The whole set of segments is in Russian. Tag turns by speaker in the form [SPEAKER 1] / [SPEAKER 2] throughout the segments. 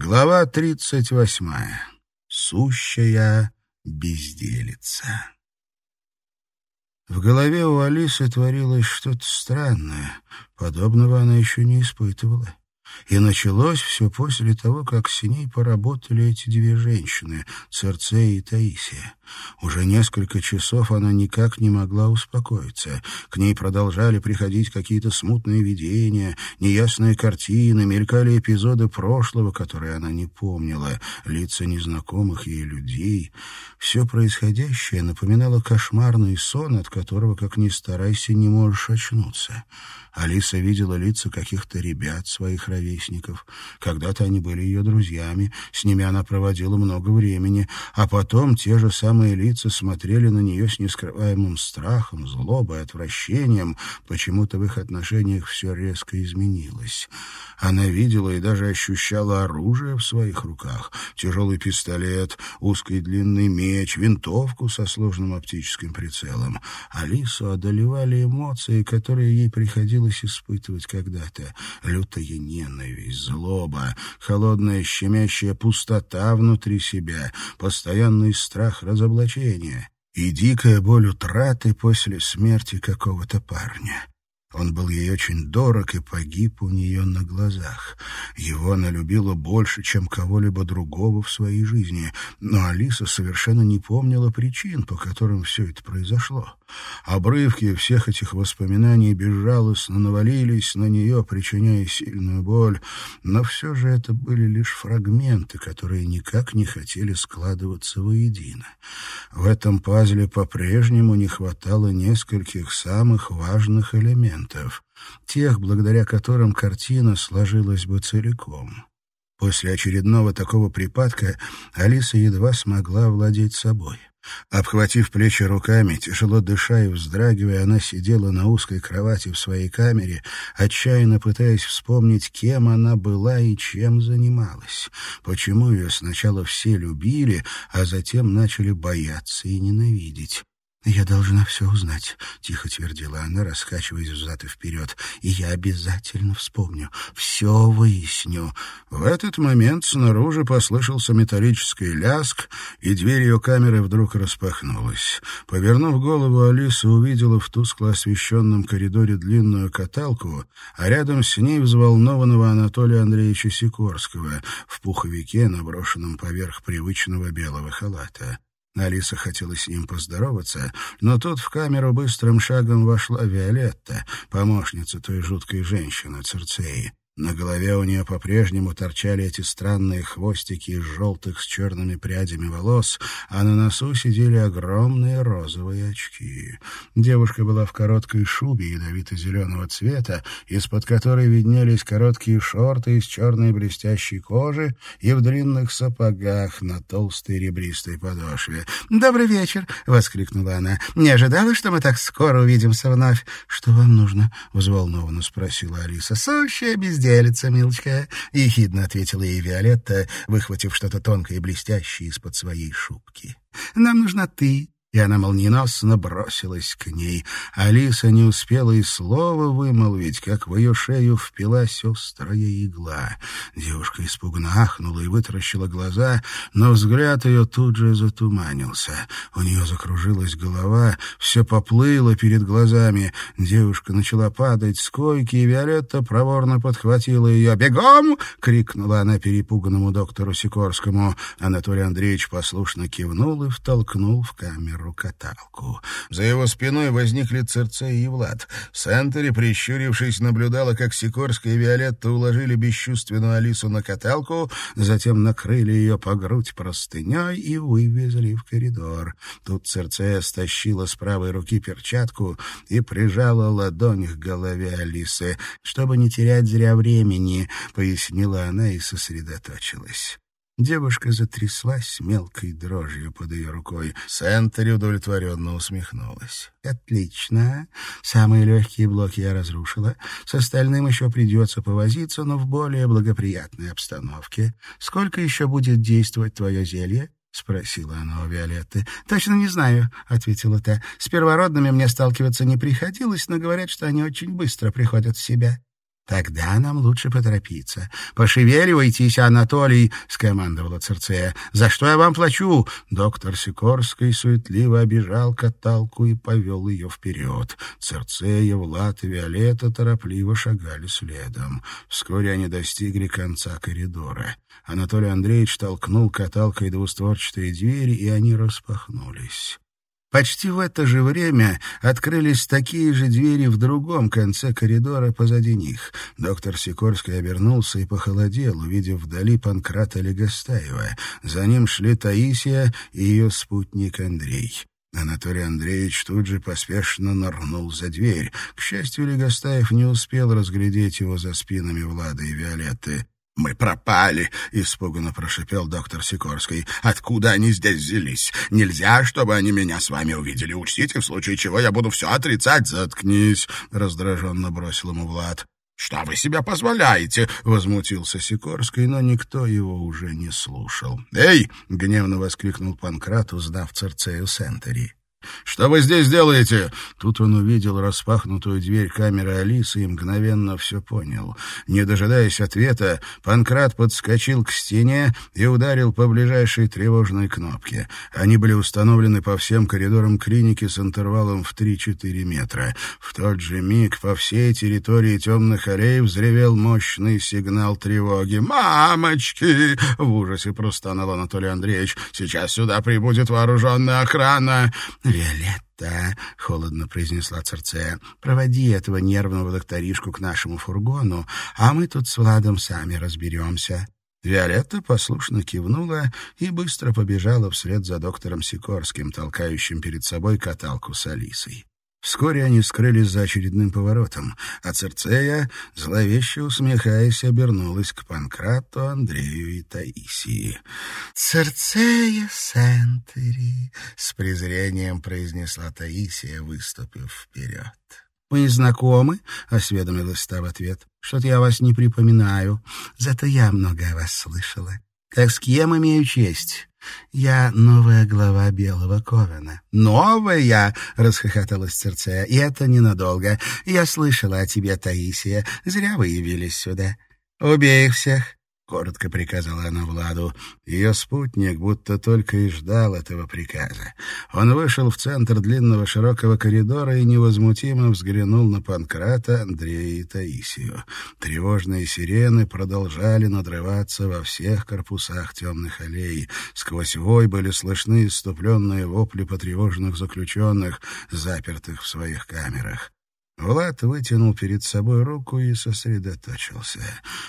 [SPEAKER 1] Глава тридцать восьмая. Сущая безделица. В голове у Алисы творилось что-то странное. Подобного она еще не испытывала. И началось все после того, как с ней поработали эти две женщины, Церцея и Таисия. Уже несколько часов она никак не могла успокоиться. К ней продолжали приходить какие-то смутные видения, неясные картины, мелькали эпизоды прошлого, которые она не помнила, лица незнакомых ей людей. Все происходящее напоминало кошмарный сон, от которого, как ни старайся, не можешь очнуться. Алиса видела лица каких-то ребят, своих ровесников. Когда-то они были ее друзьями, с ними она проводила много времени, а потом те же самые лица смотрели на нее с нескрываемым страхом, злобой, отвращением. Почему-то в их отношениях все резко изменилось. Она видела и даже ощущала оружие в своих руках. Тяжелый пистолет, узкий длинный меч, винтовку со сложным оптическим прицелом. Алису одолевали эмоции, которые ей приходилось испытывать когда-то. Лютая ненависть, злоба, холодная щемящая пустота внутри себя, постоянный страх разоблачения и дикая боль утраты после смерти какого-то парня. Он был ей очень дорог и погиб у нее на глазах. Его она любила больше, чем кого-либо другого в своей жизни, но Алиса совершенно не помнила причин, по которым все это произошло. Обрывки всех этих воспоминаний безжалостно навалились на нее, причиняя сильную боль, но все же это были лишь фрагменты, которые никак не хотели складываться воедино. В этом пазле по-прежнему не хватало нескольких самых важных элементов, тех, благодаря которым картина сложилась бы целиком. После очередного такого припадка Алиса едва смогла владеть собой. Обхватив плечи руками, тяжело дыша и вздрагивая, она сидела на узкой кровати в своей камере, отчаянно пытаясь вспомнить, кем она была и чем занималась. Почему ее сначала все любили, а затем начали бояться и ненавидеть. «Я должна все узнать», — тихо твердила она, раскачиваясь взад и вперед. «И я обязательно вспомню, все выясню». В этот момент снаружи послышался металлический ляск, и дверь ее камеры вдруг распахнулась. Повернув голову, Алиса увидела в тускло освещенном коридоре длинную каталку, а рядом с ней взволнованного Анатолия Андреевича Сикорского в пуховике, наброшенном поверх привычного белого халата. Алиса хотела с ним поздороваться, но тут в камеру быстрым шагом вошла Виолетта, помощница той жуткой женщины, Церцеи. На голове у нее по-прежнему торчали эти странные хвостики из желтых с черными прядями волос, а на носу сидели огромные розовые очки. Девушка была в короткой шубе ядовито-зеленого цвета, из-под которой виднелись короткие шорты из черной блестящей кожи и в длинных сапогах на толстой ребристой подошве. «Добрый вечер!» — воскликнула она. «Не ожидала, что мы так скоро увидимся вновь?» «Что вам нужно?» — взволнованно спросила Алиса. «Сущая безделие делится, милочка», — ехидно ответила ей Виолетта, выхватив что-то тонкое и блестящее из-под своей шубки. «Нам нужна ты, и она молниеносно бросилась к ней. Алиса не успела и слова вымолвить, как в ее шею впилась острая игла. Девушка испуганно ахнула и вытаращила глаза, но взгляд ее тут же затуманился. У нее закружилась голова, все поплыло перед глазами. Девушка начала падать с койки, и Виолетта проворно подхватила ее. «Бегом!» — крикнула она перепуганному доктору Сикорскому. Анатолий Андреевич послушно кивнул и втолкнул в камеру рукоталку. За его спиной возникли Церцей и Влад. Сентери, прищурившись, наблюдала, как Сикорская и Виолетта уложили бесчувственную Алису на каталку, затем накрыли ее по грудь простыней и вывезли в коридор. Тут Церцея стащила с правой руки перчатку и прижала ладонь к голове Алисы. «Чтобы не терять зря времени», — пояснила она и сосредоточилась. Девушка затряслась мелкой дрожью под ее рукой. Сентери удовлетворенно усмехнулась. «Отлично. Самые легкие блоки я разрушила. С остальным еще придется повозиться, но в более благоприятной обстановке. Сколько еще будет действовать твое зелье?» — спросила она у Виолетты. «Точно не знаю», — ответила та. «С первородными мне сталкиваться не приходилось, но говорят, что они очень быстро приходят в себя». «Тогда нам лучше поторопиться. Пошевеливайтесь, Анатолий!» — скомандовала Церцея. «За что я вам плачу?» Доктор Сикорский суетливо обижал каталку и повел ее вперед. Церцея, Влад и Виолетта торопливо шагали следом. Вскоре они достигли конца коридора. Анатолий Андреевич толкнул каталкой двустворчатые двери, и они распахнулись. Почти в это же время открылись такие же двери в другом конце коридора позади них. Доктор Сикорский обернулся и похолодел, увидев вдали Панкрата Легостаева. За ним шли Таисия и ее спутник Андрей. Анатолий Андреевич тут же поспешно нырнул за дверь. К счастью, Легостаев не успел разглядеть его за спинами Влада и Виолетты. «Мы пропали!» — испуганно прошипел доктор Сикорский. «Откуда они здесь взялись? Нельзя, чтобы они меня с вами увидели. Учтите, в случае чего я буду все отрицать. Заткнись!» — раздраженно бросил ему Влад. «Что вы себе позволяете?» — возмутился Сикорский, но никто его уже не слушал. «Эй!» — гневно воскликнул Панкрат, узнав Церцею Сентери. «Что вы здесь делаете?» Тут он увидел распахнутую дверь камеры Алисы и мгновенно все понял. Не дожидаясь ответа, Панкрат подскочил к стене и ударил по ближайшей тревожной кнопке. Они были установлены по всем коридорам клиники с интервалом в 3-4 метра. В тот же миг по всей территории темных аллей взревел мощный сигнал тревоги. «Мамочки!» — в ужасе простонал Анатолий Андреевич. «Сейчас сюда прибудет вооруженная охрана!» «Виолетта», — холодно произнесла Церцея, — «проводи этого нервного докторишку к нашему фургону, а мы тут с Владом сами разберемся». Виолетта послушно кивнула и быстро побежала вслед за доктором Сикорским, толкающим перед собой каталку с Алисой. Вскоре они скрылись за очередным поворотом, а Церцея, зловеще усмехаясь, обернулась к Панкрату, Андрею и Таисии. «Церцея Сентери!» — с презрением произнесла Таисия, выступив вперед. «Мы знакомы?» — осведомилась та в ответ. «Что-то я вас не припоминаю, зато я много о вас слышала. Так с кем имею честь?» «Я новая глава Белого Ковена». «Новая?» — расхохоталась Церцея. «И это ненадолго. Я слышала о тебе, Таисия. Зря вы явились сюда. Убей их всех. — коротко приказала она Владу. Ее спутник будто только и ждал этого приказа. Он вышел в центр длинного широкого коридора и невозмутимо взглянул на Панкрата, Андрея и Таисию. Тревожные сирены продолжали надрываться во всех корпусах темных аллей. Сквозь вой были слышны иступленные вопли потревоженных заключенных, запертых в своих камерах. Влад вытянул перед собой руку и сосредоточился.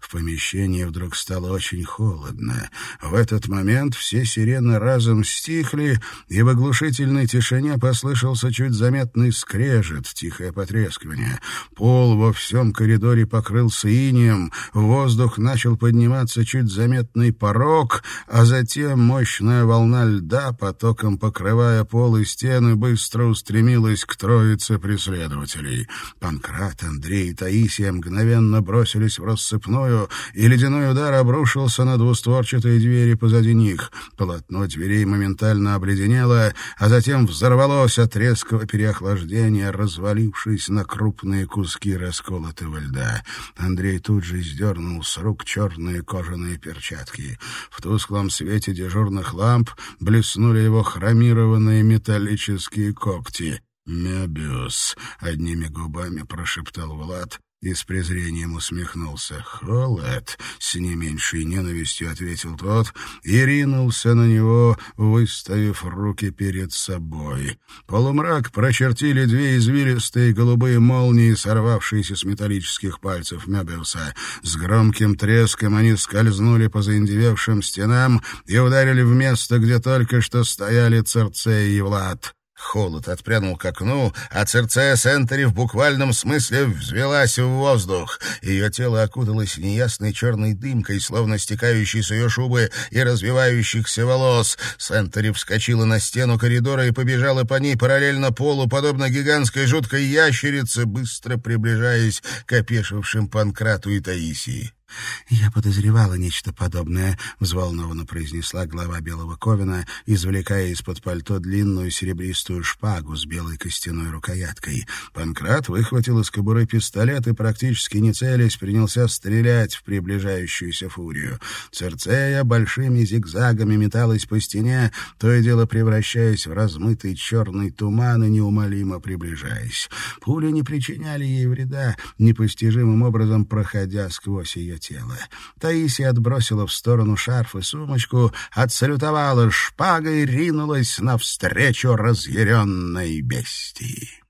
[SPEAKER 1] В помещении вдруг стало очень холодно. В этот момент все сирены разом стихли, и в оглушительной тишине послышался чуть заметный скрежет, тихое потрескивание. Пол во всем коридоре покрылся инием, в воздух начал подниматься чуть заметный порог, а затем мощная волна льда, потоком покрывая пол и стены, быстро устремилась к троице преследователей. Панкрат, Андрей и Таисия мгновенно бросились в рассыпную, и ледяной удар обрушился на двустворчатые двери позади них. Полотно дверей моментально обледенело, а затем взорвалось от резкого переохлаждения, развалившись на крупные куски расколотого льда. Андрей тут же сдернул с рук черные кожаные перчатки. В тусклом свете дежурных ламп блеснули его хромированные металлические когти. «Мебиус», — одними губами прошептал Влад и с презрением усмехнулся. «Холод!» — с не меньшей ненавистью ответил тот и ринулся на него, выставив руки перед собой. Полумрак прочертили две извилистые голубые молнии, сорвавшиеся с металлических пальцев Мебиуса. С громким треском они скользнули по заиндевевшим стенам и ударили в место, где только что стояли Церцея и Влад. Холод отпрянул к окну, а Церцея Сентери в буквальном смысле взвелась в воздух. Ее тело окуталось неясной черной дымкой, словно стекающей с ее шубы и развивающихся волос. Сентери вскочила на стену коридора и побежала по ней параллельно полу, подобно гигантской жуткой ящерице, быстро приближаясь к опешившим Панкрату и Таисии. «Я подозревала нечто подобное», — взволнованно произнесла глава Белого Ковина, извлекая из-под пальто длинную серебристую шпагу с белой костяной рукояткой. Панкрат выхватил из кобуры пистолет и, практически не целясь, принялся стрелять в приближающуюся фурию. Церцея большими зигзагами металась по стене, то и дело превращаясь в размытый черный туман и неумолимо приближаясь. Пули не причиняли ей вреда, непостижимым образом проходя сквозь ее тело. Таисия отбросила в сторону шарф и сумочку, отсалютовала шпагой и ринулась навстречу разъяренной бестии.